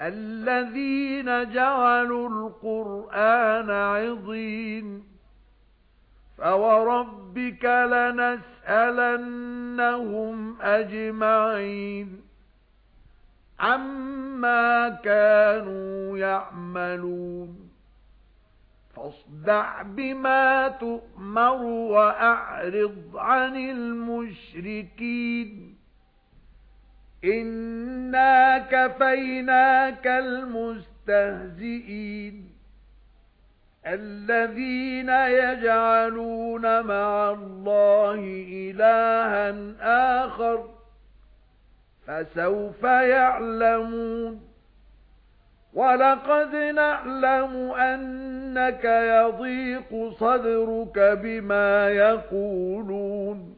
الَّذِينَ جَعَلُوا الْقُرْآنَ عِضِينَ. فَوَرَبِّكَ لَنَسْأَلَنَّهُمْ أَجْمَعِينَ. عَمَّا كَانُوا يَعْمَلُونَ. فَاصْدَعْ بِمَا تُؤْمَرُ وَأَعْرِضْ عَنِ الْمُشْرِكِينَ. إِنَّا كَفَيْنَاكَ الْمُسْتَهْزِئِينَ الَّذِينَ يَجْعَلُونَ مَعَ اللَّهِ إِلَٰهًا آخَرَ فَسَوْفَ يَعْلَمُونَ وَلَقَدْ نَعْلَمُ أَنَّكَ يَضِيقُ صَدْرُكَ بِمَا يَقُولُونَ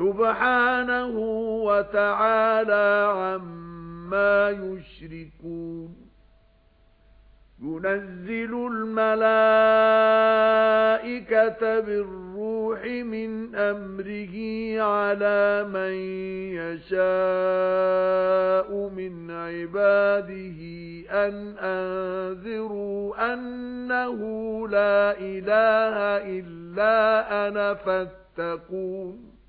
سُبْحَانَهُ وَتَعَالَى عَمَّا يُشْرِكُونَ. يُنَزِّلُ الْمَلَائِكَةَ بِالرُّوحِ مِنْ أَمْرِهِ عَلَى مَن يَشَاءُ مِنْ عِبَادِهِ أَنْ أَنذِرُوا أَنَّهُ لَا إِلَٰهَ إِلَّا أَنَا فَاتَّقُونِ.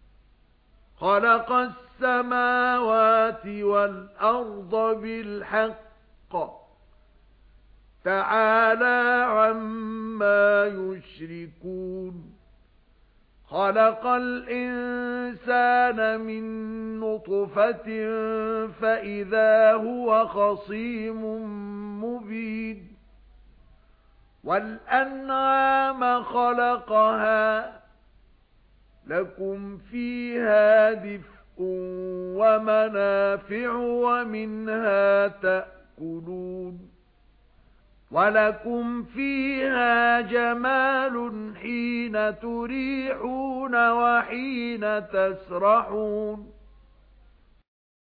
خَلَقَ السَّمَاوَاتِ وَالْأَرْضَ بِالْحَقِّ. تَعَالَى عَمَّا يُشْرِكُونَ. خَلَقَ الْإِنسَانَ مِنْ نُطْفَةٍ فَإِذَا هُوَ خَصِيمٌ مُبِينٌ. وَالْأَنْعَامَ خَلَقَهَا لَكُمْ فِيهَا دِفْءٌ وَمَنَافِعُ وَمِنْهَا تَأْكُلُونَ وَلَكُمْ فِيهَا جَمَالٌ حِينَ تُرِيحُونَ وَحِينَ تَسْرَحُونَ